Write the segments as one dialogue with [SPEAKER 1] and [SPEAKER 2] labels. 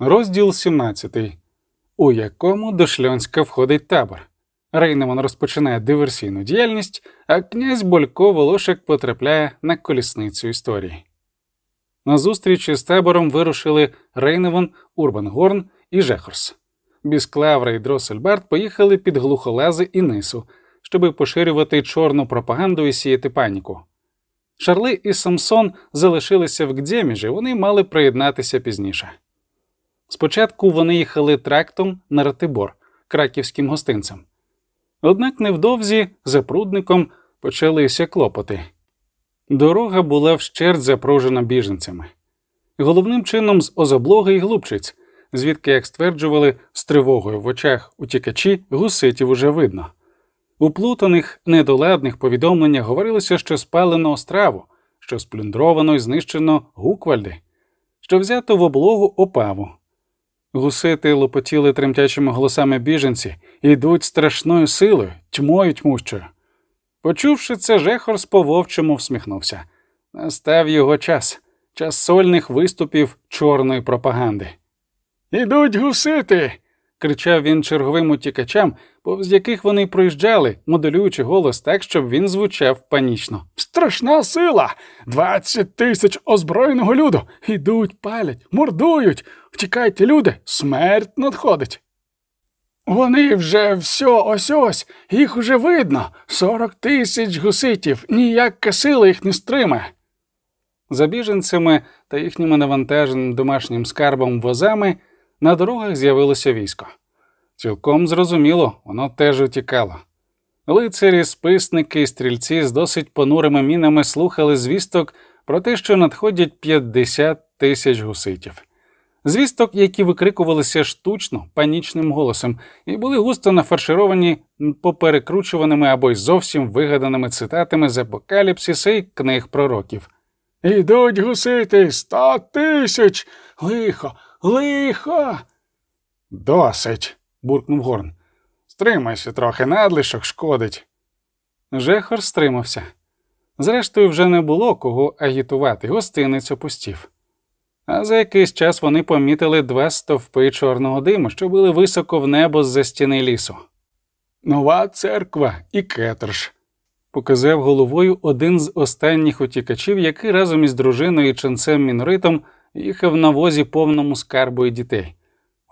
[SPEAKER 1] Розділ 17, у якому до Шльонська входить табор. Рейнеман розпочинає диверсійну діяльність, а князь Болько Волошек потрапляє на колісницю історії. На зустріч із табором вирушили Рейневан, Урбангорн і Жехорс. Бісклавра і Дроссельбард поїхали під глухолази і нису, щоб поширювати чорну пропаганду і сіяти паніку. Шарли і Самсон залишилися в Гдєміжі, вони мали приєднатися пізніше. Спочатку вони їхали трактом на Ратибор, краківським гостинцем. Однак невдовзі за прудником почалися клопоти. Дорога була вщерть запружена біженцями, головним чином з озоблоги і глупчиць, звідки, як стверджували, з тривогою в очах утікачі гуситів уже видно. У плутаних, недоладних повідомленнях говорилося, що спалено остраву, що сплюндровано і знищено гуквальди, що взято в облогу опаву. Гусити лопотіли тремтячими голосами біженці йдуть страшною силою, тьмою тьмущою. Почувши це, Жехор по вовчому всміхнувся. Настав його час, час сольних виступів чорної пропаганди. Ідуть гусити. кричав він черговим утікачам, повз яких вони проїжджали, моделюючи голос так, щоб він звучав панічно. Страшна сила! Двадцять тисяч озброєного люду. Ідуть, палять, мордують. Втікайте, люди, смерть надходить. Вони вже все ось ось, їх уже видно. Сорок тисяч гуситів, ніяка сила їх не стримає. За біженцями та їхніми навантаженим домашнім скарбом возами на дорогах з'явилося військо. Цілком зрозуміло, воно теж утікало. Лицарі, списники і стрільці з досить понурими мінами слухали звісток про те, що надходять 50 тисяч гуситів. Звісток, які викрикувалися штучно, панічним голосом, і були густо нафаршировані поперекручуваними або й зовсім вигаданими цитатами з апокаліпсиса і книг пророків. Ідуть гусити сто тисяч. Лихо, лихо. Досить. буркнув Горн. Стримайся трохи, надлишок шкодить. Жехор стримався. Зрештою, вже не було кого агітувати, гостиницю опустів. А за якийсь час вони помітили два стовпи чорного диму, що були високо в небо з за стіни лісу. Нова церква і кетерш, показав головою один з останніх утікачів, який разом із дружиною і ченцем міноритом їхав на возі повному скарбу і дітей.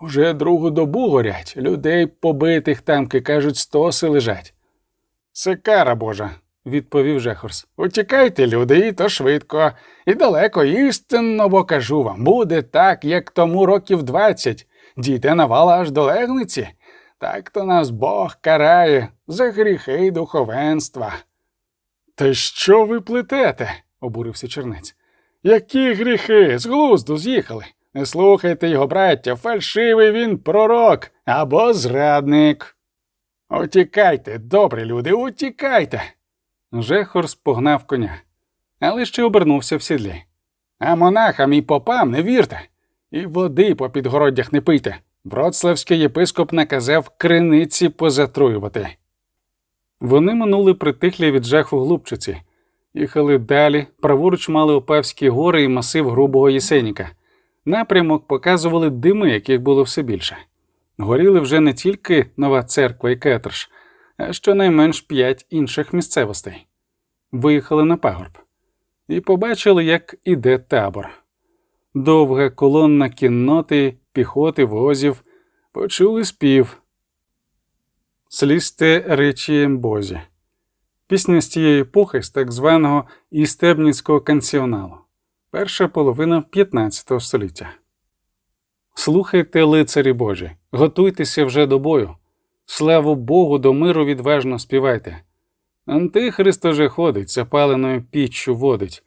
[SPEAKER 1] Уже другу добу горять, людей побитих тамки, кажуть, стоси лежать. Це кара Божа, відповів Жехорс. Утікайте, люди, і то швидко, і далеко істинно, бо кажу вам, буде так, як тому років двадцять. Дійде навала аж до легниці. Так то нас Бог карає за гріхи духовенства. Та що ви плетете? обурився чернець. Які гріхи? З глузду з'їхали. Не слухайте його, браття, фальшивий він пророк або зрадник. Утікайте, добрі люди, утікайте. Жехор спогнав коня, але ще обернувся в сідлі. А монахам і попам не вірте, і води по підгороддях не пийте. Вроцлавський єпископ наказав криниці позатруювати. Вони минули притихлі від жаху глупчиці, їхали далі, праворуч мали Опавські гори і масив грубого Єсеніка. Напрямок показували дими, яких було все більше. Горіли вже не тільки нова церква і кетерш, щонайменш п'ять інших місцевостей. Виїхали на пагорб і побачили, як іде табор. Довга колонна кінноти, піхоти, возів, почули спів. Слісте речі Бозі. Пісня з тієї епохи з так званого істебніцького кансіоналу, перша половина 15 століття. Слухайте, лицарі Божі, готуйтеся вже до бою. Славу Богу, до миру відважно співайте. Антихрист уже ходить, запаленою піччю водить,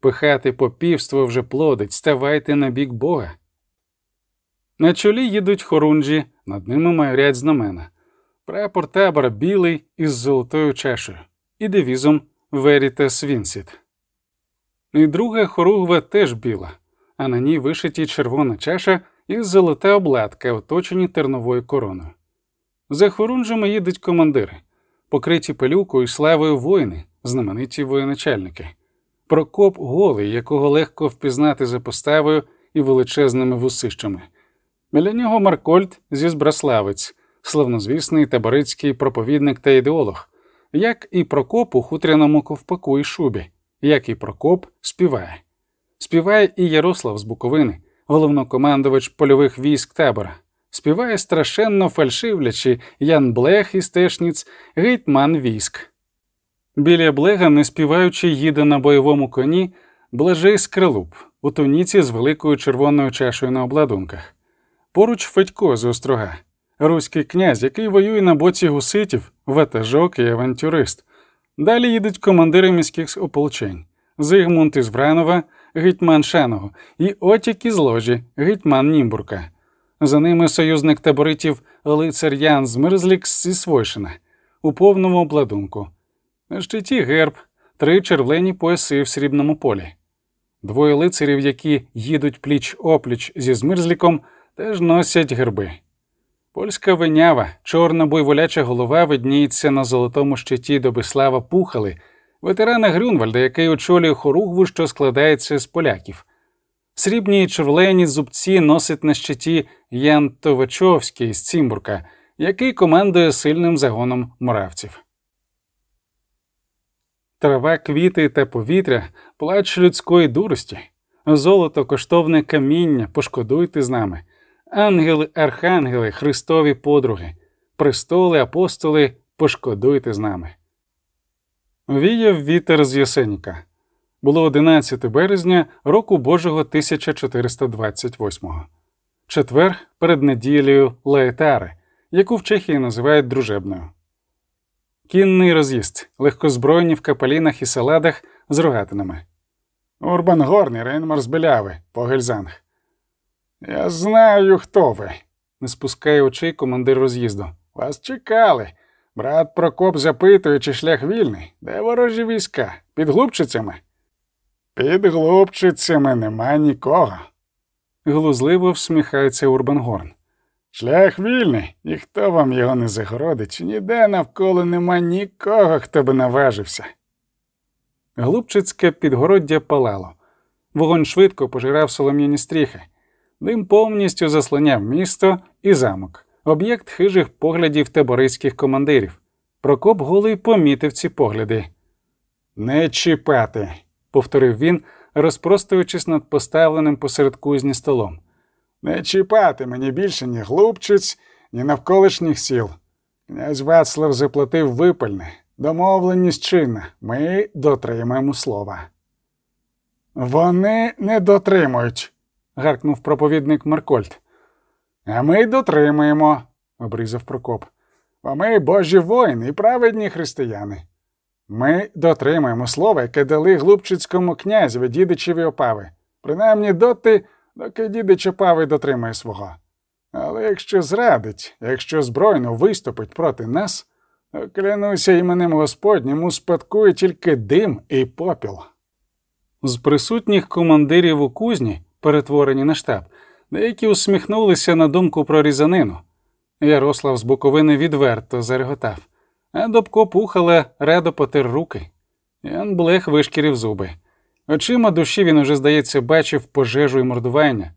[SPEAKER 1] пихати попівство вже плодить, ставайте на бік Бога. На чолі їдуть хорунжі, над ними майорять знамена. Прапор табора білий із золотою чашею і девізом Veritas Vincit. І друга хоругва теж біла, а на ній вишиті червона чаша і золота обладка, оточені терновою короною. За хорунжами їдуть командири, покриті пилюкою славою воїни, знамениті воєначальники. Прокоп голий, якого легко впізнати за поставою і величезними вусищами, Біля нього Маркольд зі Збраславець, славнозвісний таборицький проповідник та ідеолог, як і Прокоп у хутряному ковпаку і шубі, як і Прокоп співає. Співає і Ярослав з Буковини, головнокомандувач польових військ табора. Співає страшенно фальшивлячи Ян Блех із Тешніць, гетьман військ. Біля Блега, не співаючи, їде на бойовому коні Блажей Скрилуп у туніці з великою червоною чашою на обладунках. Поруч Федько з острога, руський князь, який воює на боці гуситів, ватажок і авантюрист. Далі їдуть командири міських ополчень Зигмунд із Вранова, гетьман Шаного, і Отік із ложі, гетьман Німбурка. За ними союзник таборитів лицар Ян Змерзлік зі Свойшина у повному обладунку. На щиті герб, три червлені пояси в срібному полі. Двоє лицарів, які їдуть пліч опліч зі Змерзліком, теж носять герби. Польська винява, чорна буйволяча голова видніється на золотому щиті Добислава Пухали, ветерана Грюнвальда, який очолює хоругву, що складається з поляків. Срібні й червлені зубці носить на щиті Ян Товачовський з Цімбурка, який командує сильним загоном моравців. Трава, квіти та повітря, плач людської дурості, золото, коштовне каміння, пошкодуйте з нами, ангели, архангели, Христові подруги, престоли, апостоли, пошкодуйте з нами. Віяв вітер з Єсеніка. Було 11 березня року Божого 1428 четвер перед неділею Лаетари, яку в Чехії називають дружебною. Кінний роз'їзд, легкозбройні в капелінах і саладах з рогатинами. Урбан Горний, з Беляви, Погельзанг. Я знаю, хто ви, не спускає очей командир роз'їзду. Вас чекали. Брат Прокоп запитує, чи шлях вільний, де ворожі війська? Під глупчицями? Під глупчицями нема нікого. Глузливо всміхається Урбангорн. Шлях вільний, ніхто вам його не загородить, ніде навколо нема нікого, хто би наважився. Глупчицьке підгороддя палало. Вогонь швидко пожирав солом'яні стріхи. Дим повністю заслоняв місто і замок, об'єкт хижих поглядів таборицьких командирів. Прокоп голий помітив ці погляди. Не чіпати, повторив він, розпростуючись над поставленим посеред кузні столом. Не чіпати мені більше ні глупчиць, ні навколишніх сіл. Князь Вацлав заплатив випальне, домовленість чинна. Ми дотримаємо слова. Вони не дотримують, гаркнув проповідник Маркольд. А ми дотримуємо, обрізав Прокоп. Бо ми божі воїни і праведні християни. Ми дотримуємо слова, яке дали глупчицькому князеві дідичеві опави, принаймні доти, доки дідич опави дотримує свого. Але якщо зрадить, якщо збройно виступить проти нас, то клянуся іменем Господнім успадкує тільки дим і попіл. З присутніх командирів у кузні, перетворені на штаб, деякі усміхнулися на думку про різанину. Ярослав з Буковини відверто зареготав, Добко пухала, радо потер руки. Ян Блех вишкірив зуби. Очима душі він уже, здається, бачив пожежу і мордування.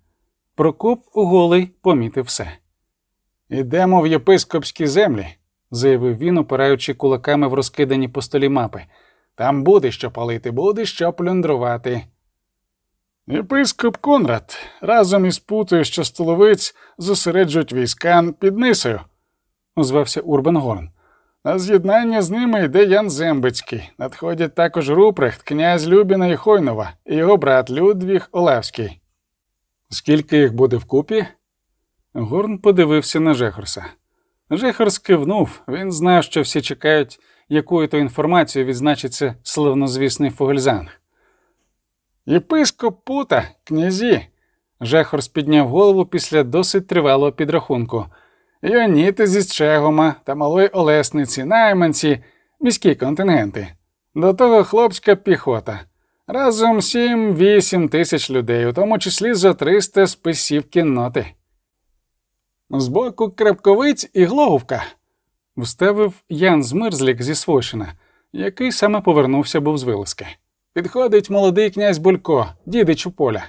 [SPEAKER 1] Прокоп голий помітив все. Ідемо в єпископські землі, заявив він, опираючи кулаками в розкидані по столі мапи. Там буде що палити, буде що плюндрувати. Єпископ Конрад разом із Путою з Частоловиць зосереджують війська під Нисою, озвався Урбан Горн. На з'єднання з ними йде Ян Зембицький. Надходять також Рупрехт, князь Любіна і Хойнова і його брат Людвік Олавський. Скільки їх буде вкупі? Горн подивився на Жехорса. Жехорс кивнув, він знав, що всі чекають, якою то інформацією відзначиться славнозвісний Фогельзанг. Єпископ Пута, князі. Жехорс підняв голову після досить тривалого підрахунку. Йоніти зі Чегома та малої Олесниці, найманці, міські контингенти. До того хлопська піхота. Разом сім-вісім тисяч людей, у тому числі за 300 списів кінноти. Збоку крепковиць і Глоговка, вставив Ян Змерзлік зі Свойшина, який саме повернувся був з вилазки. Підходить молодий князь Булько, дідич у поля.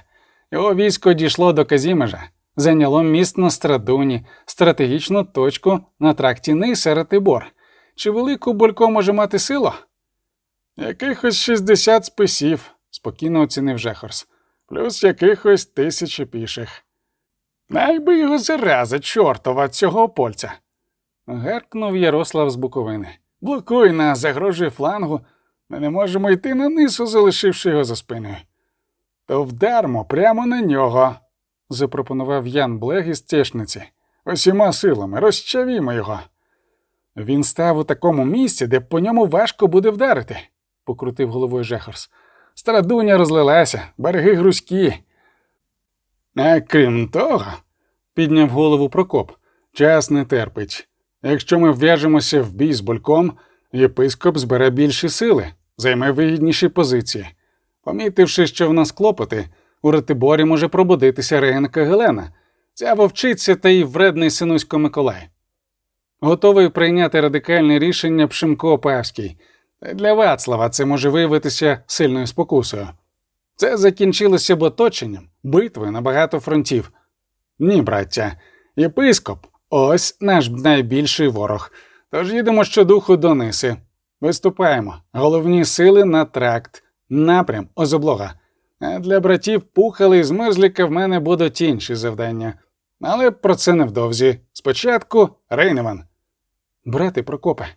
[SPEAKER 1] Його військо дійшло до Казімежа. Зайняло міст на Страдуні, стратегічну точку на тракті Ниса Ратибор. Чи велику Болько може мати силу? Якихось 60 списів, спокійно оцінив Жехорс, плюс якихось тисячі піших. Найби його зараза, чортова, цього польця. Геркнув Ярослав з Буковини. Блокуй нас, загрожує флангу. Ми не можемо йти на низу, залишивши його за спиною. То вдармо прямо на нього, запропонував Ян Блег із тішниці. Усіма силами розчавімо його. Він став у такому місці, де по ньому важко буде вдарити, покрутив головою Жехорс. Страдуня розлилася, береги грузькі. А крім того, підняв голову Прокоп, час не терпить. Якщо ми вв'яжемося в бій з больком, єпископ збере більші сили, займе вигідніші позиції. Помітивши, що в нас клопоти, у Ратиборі може пробудитися регенка Гелена, ця вовчиця та й вредний синусько Миколай. Готовий прийняти радикальне рішення Пшимко Павський. Для Вацлава це може виявитися сильною спокусою. Це закінчилося б оточенням, битвою на багато фронтів. Ні, браття, єпископ ось наш найбільший ворог. Тож їдемо щодуху до Ниси. Виступаємо. Головні сили на тракт, напрям озоблога. А для братів Пухали і Змерзліка в мене будуть інші завдання. Але про це невдовзі. Спочатку Рейневан. Брати Прокопе.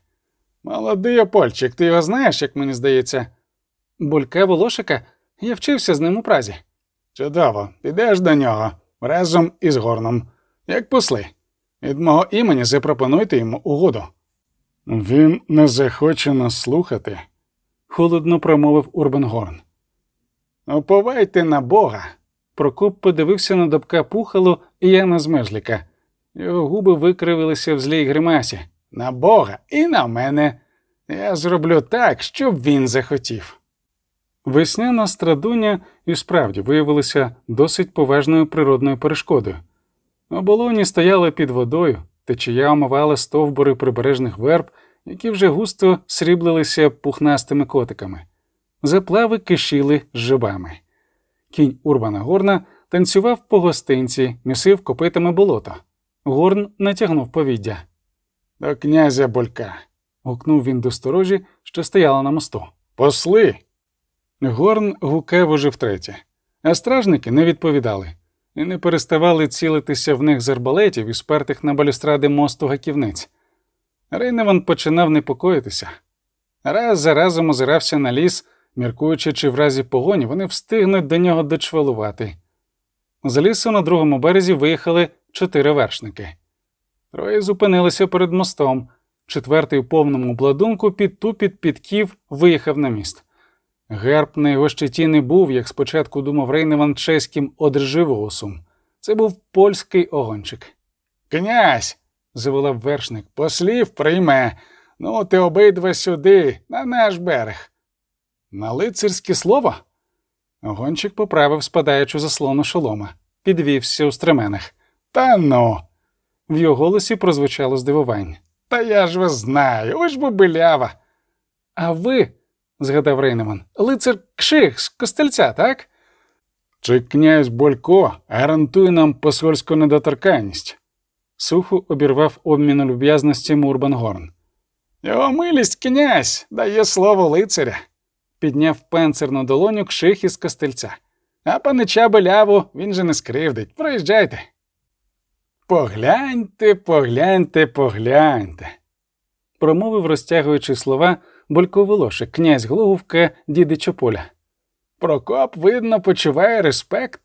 [SPEAKER 1] Молодий опольчик, ти його знаєш, як мені здається. Булька Волошика, я вчився з ним у празі. Чудово, підеш до нього разом із горном, як посли. Від мого імені запропонуйте йому угоду. Він не захоче нас слухати, холодно промовив Урбенгорн. Уповайте на Бога. Прокоп подивився на добка пухалу і Яна Змежліка. Його губи викривилися в злій гримасі. На Бога і на мене. Я зроблю так, щоб він захотів. Весняна страдуня і справді виявилася досить поважною природною перешкодою. Оболоні стояли під водою, течія омивала стовбури прибережних верб, які вже густо сріблилися пухнастими котиками. Заплави кишіли з жибами. Кінь Урбана Горна танцював по гостинці, місив копитами болота. Горн натягнув повіддя. До князя Болька. гукнув він до сторожі, що стояла на мосту. Посли. Горн гукав уже втретє, а стражники не відповідали і не переставали цілитися в них з арбалетів і спертих на балюстради мосту гаківниць. Рейневан починав непокоїтися. Раз за разом озирався на ліс, міркуючи, чи в разі погоні вони встигнуть до нього дочвалувати. З лісу на другому березі виїхали чотири вершники. Троє зупинилися перед мостом, четвертий у повному бладунку під тупіт підків виїхав на міст. Герб на його щиті не був, як спочатку думав Рейневан чеським одрживоусом. Це був польський огончик. Князь. заволав вершник, послів прийме. Ну, ти обидва сюди, на наш берег. На лицарське слово? Огончик поправив спадаючу заслону шолома, підвівся у стременах. Та ну. В його голосі прозвучало здивування. Та я ж вас знаю, ось бо билява. А ви згадав Рейнеман. Лицар Кших з костельця, так? Чи князь Болько гарантує нам посольську недоторканність? Сухо обірвав обмін люб'язності Мурбангорн. Його милість князь дає слово лицаря, підняв панцирну долоню кших із костельця. А панича беляву він же не скривдить. Проїжджайте. Погляньте, погляньте, погляньте, промовив, розтягуючи слова Волошик, князь Глуговка, діди Чополя. Прокоп, видно, почуває респект,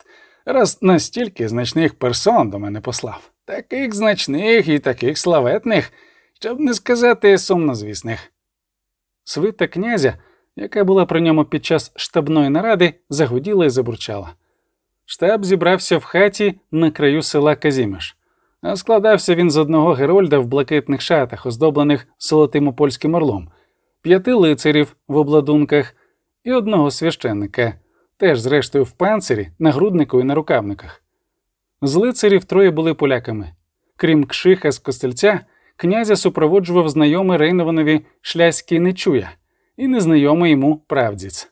[SPEAKER 1] раз настільки значних персон до мене послав. Таких значних і таких славетних, щоб не сказати сумнозвісних. Свита князя, яка була при ньому під час штабної наради, загуділа і забурчала. Штаб зібрався в хаті на краю села Казімеш, а складався він з одного герольда в блакитних шатах, оздоблених золотим польським орлом п'яти лицарів в обладунках і одного священника, теж, зрештою, в панцирі, нагруднику і на рукавниках. З лицарів троє були поляками. Крім кшиха з костельця, князя супроводжував знайомий Рейнованові шляський нечуя і незнайомий йому правдіць.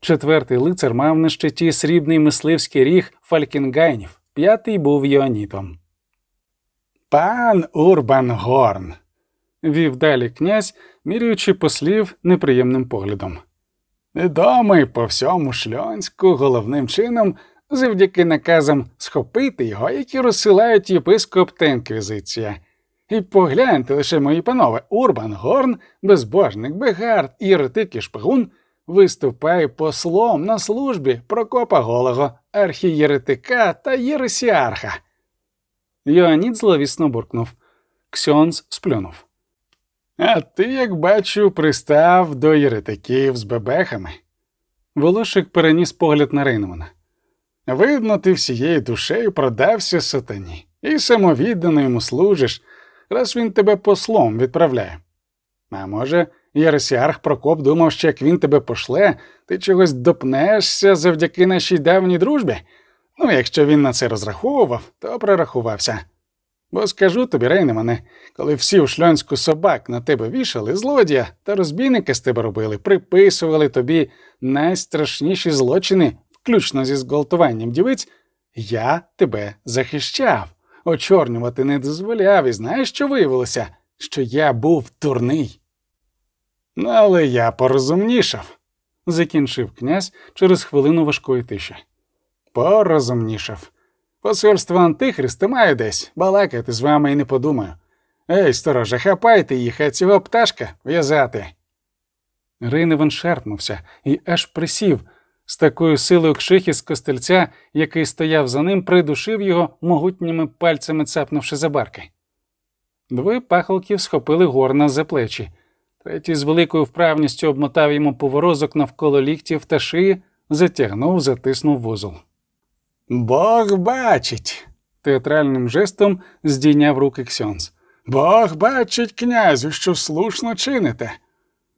[SPEAKER 1] Четвертий лицар мав на щиті срібний мисливський ріг фалькінгайнів, п'ятий був Йоанітом. Пан Урбан Горн, вів далі князь, міряючи послів неприємним поглядом. Відомий по всьому шльонську головним чином завдяки наказам схопити його, які розсилають єпископ та інквізиція. І погляньте лише, мої панове, Урбан Горн, безбожник, бегард, єретик і шпигун, виступає послом на службі Прокопа Голого, архієретика та єресіарха. Йоанід зловісно буркнув. Ксьонз сплюнув. А ти, як бачу, пристав до єретиків з бебехами. Волошик переніс погляд на Рейнмана. Видно, ти всією душею продався сатані і самовіддано йому служиш, раз він тебе послом відправляє. А може, Єресіарх Прокоп думав, що як він тебе пошле, ти чогось допнешся завдяки нашій давній дружбі? Ну, якщо він на це розраховував, то прорахувався. Бо скажу тобі, Рейнемане, коли всі у шльонську собак на тебе вішали, злодія та розбійники з тебе робили, приписували тобі найстрашніші злочини, включно зі зґвалтуванням дівиць, я тебе захищав, очорнювати не дозволяв, і знаєш, що виявилося? Що я був дурний. Але я порозумнішав, закінчив князь через хвилину важкої тиші. Порозумнішав. Посольство Антихриста маю десь, балакати з вами і не подумаю. Ей, стороже, хапайте їх, а цього пташка в'язати. Рейневан шерпнувся і аж присів, з такою силою кшихи з костельця, який стояв за ним, придушив його могутніми пальцями цапнувши за барки. Двоє пахолків схопили горна за плечі. Третій з великою вправністю обмотав йому поворозок навколо ліктів та шиї, затягнув, затиснув вузол. Бог бачить, театральним жестом здійняв руки Ксьонс. Бог бачить, князю, що слушно чините.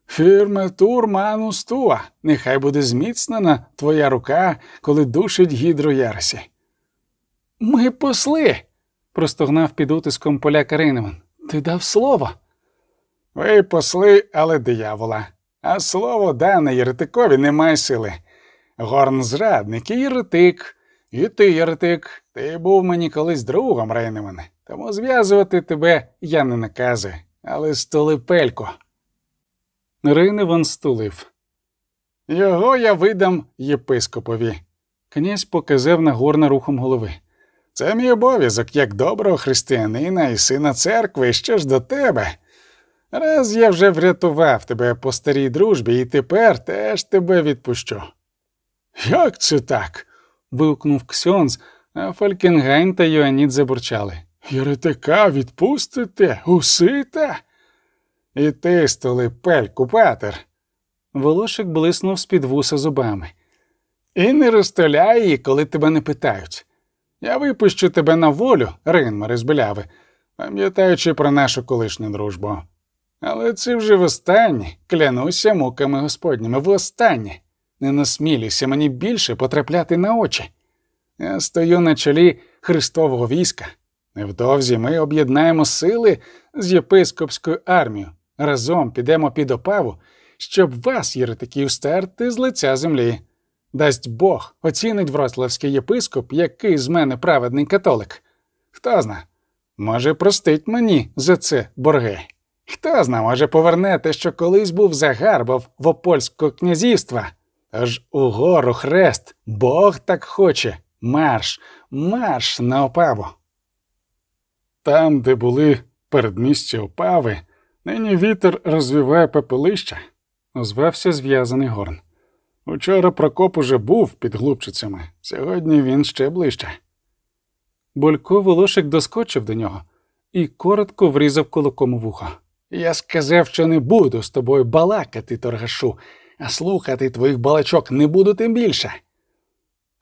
[SPEAKER 1] Фірме тур манус туа, нехай буде зміцнена твоя рука, коли душить гідру ярсі. Ми посли, простогнав під утиском поляка Рейневан. Ти дав слово. Ви посли, але диявола, а слово дане єретикові не має сили. Горн зрадник і єретик. І ти, Єретик, ти був мені колись другом, Рейневане, тому зв'язувати тебе я не наказую, але стули пельку. Рейневан стулив. Його я видам єпископові. Князь показав на Горна рухом голови. Це мій обов'язок як доброго християнина і сина церкви, що ж до тебе. Раз я вже врятував тебе по старій дружбі і тепер теж тебе відпущу. Як це так? вигукнув Ксьонз, а Фалькенгайн та йоаніт забурчали. Єретика відпустите, усите? І ти, столи пельку, патер. Волошик блиснув з-під вуса зубами. І не розстріляй її, коли тебе не питають. Я випущу тебе на волю, Ринмари з Беляви, пам'ятаючи про нашу колишню дружбу. Але це вже востаннє, клянуся муками господніми, востаннє. Не насмілюйся мені більше потрапляти на очі. Я стою на чолі Христового війська. Невдовзі ми об'єднаємо сили з єпископською армією. Разом підемо під опаву, щоб вас, єретиків, стерти з лиця землі. Дасть Бог оцінить вроцлавський єпископ, який з мене праведний католик. Хто зна, може, простить мені за це борги. Хто зна, може, поверне те, що колись був загарбав в Опольського князівства. Аж угору хрест, Бог так хоче. Марш, марш на опаву. Там, де були передмістя опави, нині вітер розвіває пепелища, озвався зв'язаний горн. Учора Прокоп уже був під глупчицями, сьогодні він ще ближче. Болько волошик доскочив до нього і коротко врізав кулаком у вухо. Я сказав, що не буду з тобою балакати, торгашу, а слухати твоїх балачок не буду тим більше.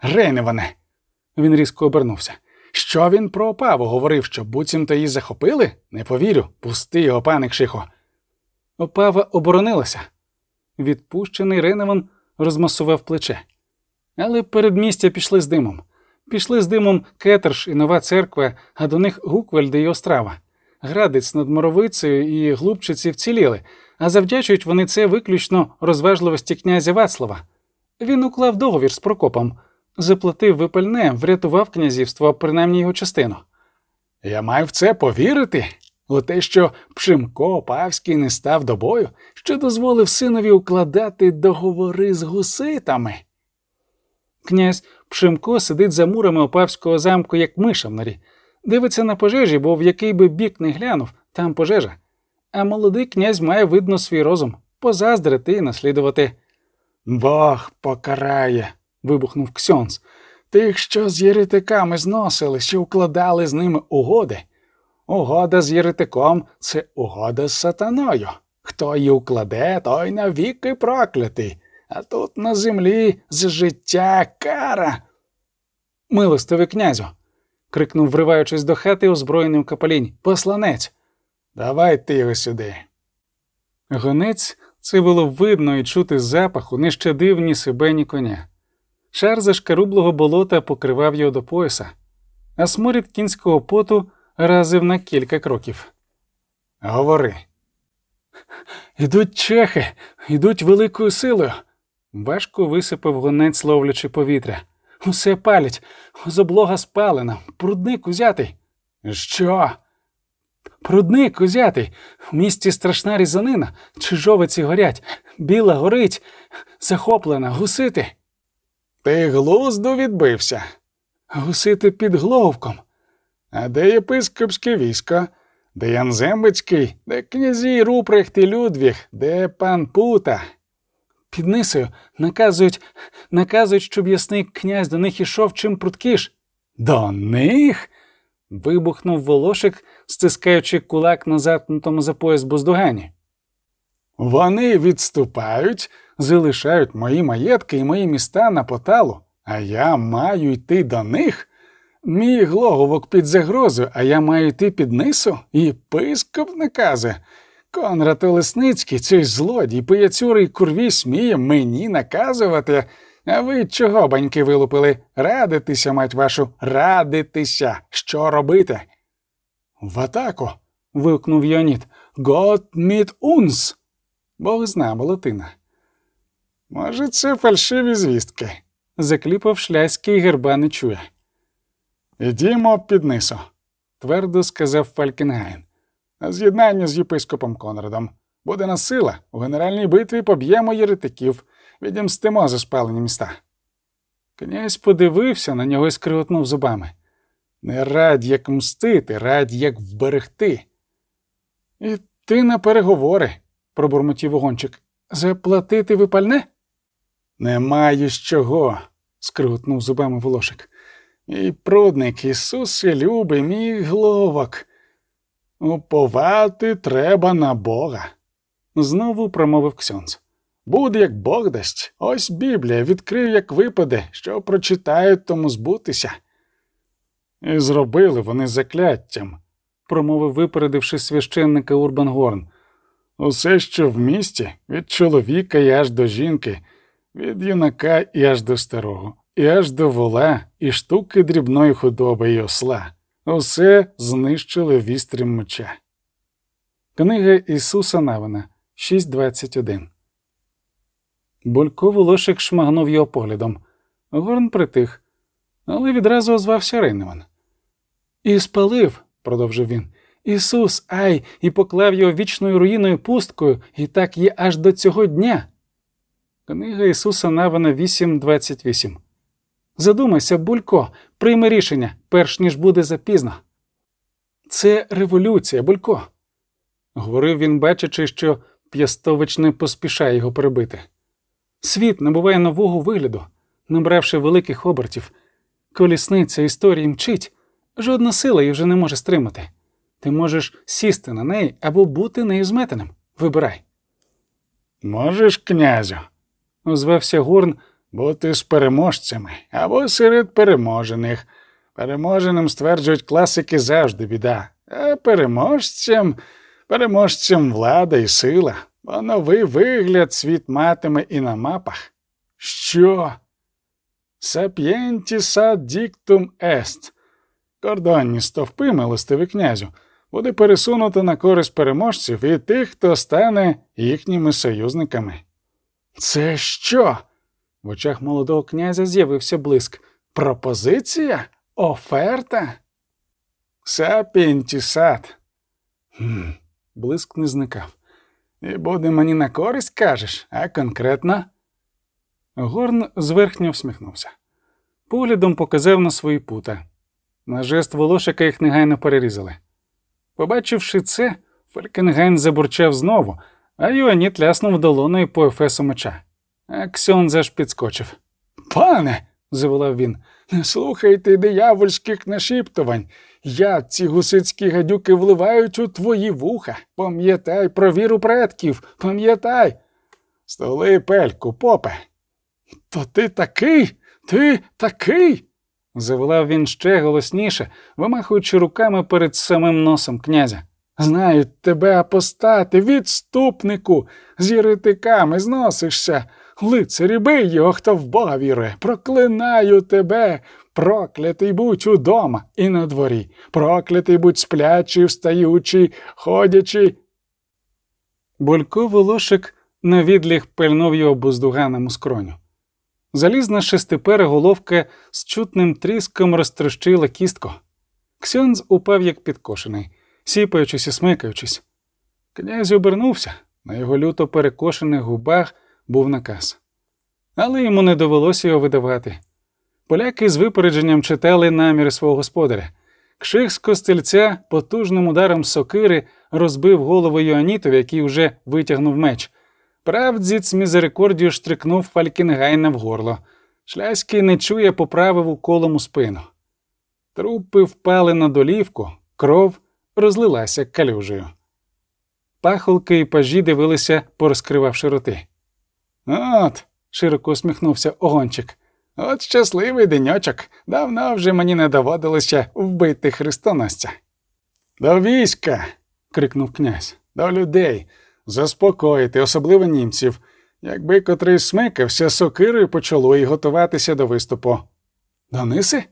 [SPEAKER 1] Рейневане, він різко обернувся. Що він про опаву говорив, що буцімто її захопили? Не повірю. Пусти його, пане Кшихо. Опава оборонилася. Відпущений Рейневан розмасував плече. Але передмістя пішли з димом. Пішли з димом Кетерш і нова церква, а до них Гуквельди і Острава. Градець над Моровицею і глупчиці вціліли, а завдячують вони це виключно розважливості князя Вацлава. Він уклав договір з Прокопом. Заплатив випальне, врятував князівство, принаймні його частину. Я маю в це повірити. У те, що Пшимко Павський не став до бою, що дозволив синові укладати договори з гуситами. Князь Пшимко сидить за мурами Опавського замку, як миша в норі, дивиться на пожежі, бо в який би бік не глянув, там пожежа. А молодий князь має видно свій розум позаздрити і наслідувати. Бог покарає. Вибухнув Ксьонс. Тих, що з єретиками зносили, що укладали з ними угоди. Угода з єретиком це угода з сатаною. Хто її укладе, той навіки проклятий, а тут на землі з життя кара. Милостивий князю. крикнув, вриваючись до хати, озброєний у капелінь. Посланець. Давайте його сюди. Гонець це було видно і чути запаху, не щадив ні себе, ні коня. Шар зашкарублого болота покривав його до пояса, а сморід кінського поту разив на кілька кроків. Говори. Ідуть чехи, ідуть великою силою. Важко висипав гонець, ловлячи повітря. Усе палять, спалена, Прудник узятий. Що? Прудник узятий. В місті страшна різанина, чижовиці горять, біла горить, захоплена, гусити. Ти з глузду збився. Гусити під Гловком. А де єпископське військо? Де Ян Зембицький, де князі Рупрехт і Людвіг, де пан Пута? Під Нисою наказують, наказують, щоб ясний князь до них ішов чим пруткіш. До них? вибухнув волошик, стискаючи кулак на заткнутому за пояс буздугані. Вони відступають, залишають мої маєтки і мої міста на поталу, а я маю йти до них. Мій глоговок під загрозою, а я маю йти під нису, і пископ наказує. Конрад Олесницький, цей злодій, пияцюрий курві сміє мені наказувати. А ви чого, баньки, вилупили? Радитися, мать вашу, радитися. Що робити? В атаку. вигукнув Йоніт. Гот міт унс. Бог зна, латина. Може, це фальшиві звістки, закліпав шляський герба не чує. Ідімо під нису, твердо сказав Фалькенгайн. На з'єднання з єпископом Конрадом. Буде нас сила, у генеральній битві поб'ємо єретиків, відімстимо за спалені міста. Князь подивився на нього і скриготнув зубами. Не радь як мстити, радь як вберегти. І ти на переговори, пробурмотів Огончик. Заплатити випальне? Немає з чого, скриготнув зубами волошик. Мій прудник Ісусе любий, мій гловок. Уповати треба на Бога. Знову промовив Ксьонц. Буде, як Бог дасть, ось Біблія відкрив, як випаде, що прочитають, тому збутися. І зробили вони закляттям, промовив, випередивши священника Урбан Горн. Усе, що в місті, від чоловіка і аж до жінки, від юнака і аж до старого, і аж до вола, і штуки дрібної худоби і осла. Усе знищили вістрям меча. Книга Ісуса Навина 6.21 Болько волошик шмагнув його поглядом. Горн притих, але відразу озвався Рейнеман. І спалив, продовжив він. Ісус, ай, і поклав його вічною руїною пусткою, і так є аж до цього дня. Книга Ісуса Навина 8.28 Задумайся, Булько, прийми рішення, перш ніж буде запізно. Це революція, Булько, говорив він, бачачи, що П'ястович не поспішає його перебити. Світ набуває нового вигляду, набравши великих обертів. Колісниця історії мчить, жодна сила її вже не може стримати. Ти можеш сісти на неї або бути нею зметеним. Вибирай. Можеш, князю, озвався Горн, бути з переможцями або серед переможених. Переможеним стверджують класики завжди біда, а переможцям, переможцям влада і сила, бо новий вигляд світ матиме і на мапах. Що? Сап'єнті сад діктум ест. Кордонні стовпи, милостивий князю, буде пересунуто на користь переможців і тих, хто стане їхніми союзниками. Це що? В очах молодого князя з'явився блиск. Пропозиція? Оферта? Сапінтісат. Хм, Блиск не зникав. І буде мені на користь, кажеш, а конкретно? Горн зверхньо всміхнувся. Поглядом показав на свої пута. На жест Волошека їх негайно перерізали. Побачивши це, Фалькенгайн забурчав знову, а йоаніт ляснув долоною по ефесу меча. А Ксьонз аж підскочив. Пане, заволав він, не слухайте диявольських нашіптувань. Які ці гусицькі гадюки вливають у твої вуха. Пам'ятай про віру предків, пам'ятай. Стули пельку, попе. То ти такий, ти такий. заволав він ще голосніше, вимахуючи руками перед самим носом князя. Знаю тебе, апостати, відступнику, з єретиками зносишся. Лицарі бий його, хто в Бога вірує. Проклинаю тебе, проклятий будь удома і на дворі, проклятий будь сплячий, встаючий, ходячий. Болько волошик на відліг пильнув його буздуганому скроню. Залізна шестипера головка з чутним тріском розтрощила кістку. Ксьонз упав як підкошений, сіпаючись і смикаючись. Князь обернувся, на його люто перекошених губах був наказ. Але йому не довелося його видавати. Поляки з випередженням читали наміри свого господаря. Кших з костельця потужним ударом сокири розбив голову Йоанітові, який вже витягнув меч. Правдзіц мізерикордію штрикнув Фалькінгайна в горло. Шляський не чує, поправив уколом у спину. Трупи впали на долівку, кров розлилася калюжею. Пахолки і пажі дивилися, порозкривавши роти. От, широко усміхнувся огончик. От щасливий деньочок. Давно вже мені не доводилося вбити хрестоносця. До війська. крикнув князь. До людей. Заспокоїти, особливо німців. Якби котрий смикався сокирою почало і готуватися до виступу. До ниси?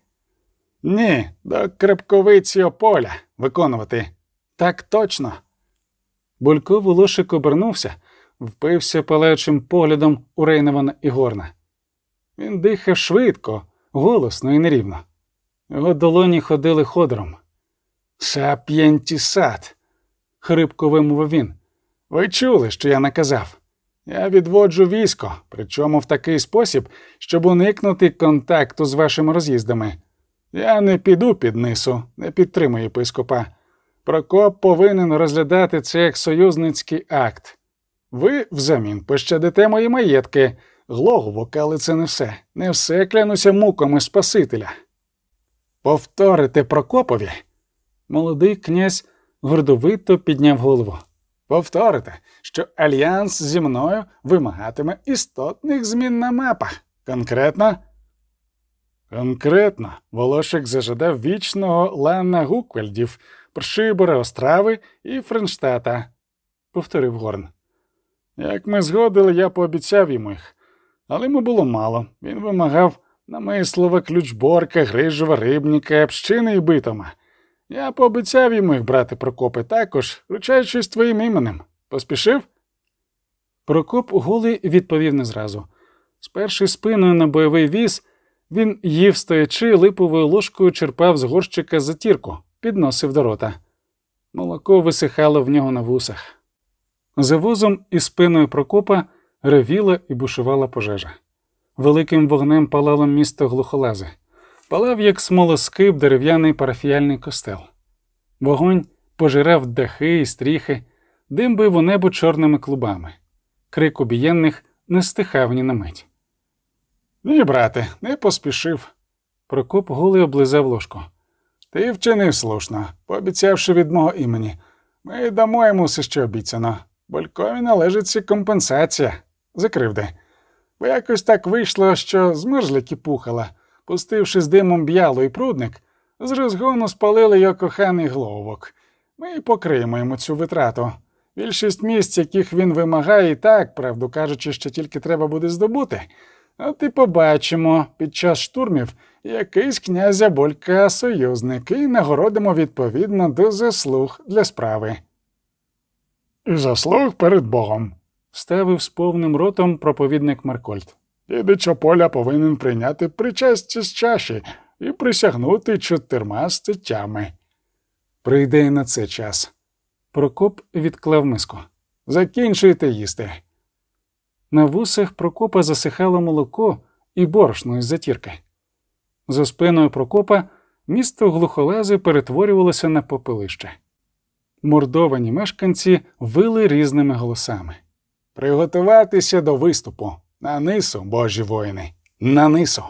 [SPEAKER 1] Ні, до крепковиці ополя виконувати. Так точно. Булько волошик обернувся, впився палаючим поглядом у Рейневана і Горна. Він дихав швидко, голосно і нерівно. Його долоні ходили ходором. Сап'єнтісат, хрипко вимовив він. Ви чули, що я наказав? Я відводжу військо, причому в такий спосіб, щоб уникнути контакту з вашими роз'їздами. Я не піду під нису, не підтримую єпископа. Прокоп повинен розглядати це як союзницький акт. Ви взамін пощадите мої маєтки, глоговок, але це не все. Не все клянуся муками Спасителя. Повторите Прокопові. Молодий князь гордовито підняв голову. Повторите, що альянс зі мною вимагатиме істотних змін на мапах. Конкретно. Конкретно, Волошик зажадав вічного Лана Гуквельдів, Пршибора Острави і Френштата, повторив Горн. Як ми згодили, я пообіцяв йому їх, але йому було мало. Він вимагав намислова, ключборка, грижова, рибніка, пщини і битома. Я пообіцяв йому їх брати Прокопи також, ручаючись твоїм іменем. Поспішив? Прокоп голий відповів не зразу. Сперши спиною на бойовий віз, він їв стоячи липовою ложкою черпав з горщика затірку, підносив до рота. Молоко висихало в нього на вусах. За возом і спиною Прокопа ревіла і бушувала пожежа. Великим вогнем палало місто глухолази, палав, як смолоскип дерев'яний парафіяльний костел. Вогонь пожирав дахи і стріхи, дим бив у небо чорними клубами. Крик обієнних не стихав ні на мить. Ні, брате, не поспішив. Прокоп голий облизав ложку. Ти вчинив слушно, пообіцявши від мого імені. Ми дамо йому все, що обіцяно. Болькові належиться компенсація. Закривди. Бо якось так вийшло, що змерзлики пухала, пустивши з димом б'яло і прудник, з розгону спалили його коханий головок. Ми покриємо йому цю витрату. Більшість місць, яких він вимагає, і так, правду кажучи, що тільки треба буде здобути. От і побачимо під час штурмів якийсь князя Болька союзник і нагородимо відповідно до заслуг для справи. І заслуг перед Богом, вставив з повним ротом проповідник Маркольд.
[SPEAKER 2] Дідич Ополя повинен прийняти причастя з чаші і присягнути чотирма статтями.
[SPEAKER 1] Прийде й на це час. Прокоп відклав миску.
[SPEAKER 2] Закінчуйте їсти.
[SPEAKER 1] На вусах Прокопа засихало молоко і борошно із затірки. За спиною Прокопа місто глухолази перетворювалося на попелище. Мордовані мешканці вили різними голосами.
[SPEAKER 2] Приготуватися до виступу. На нису, божі воїни, на нису.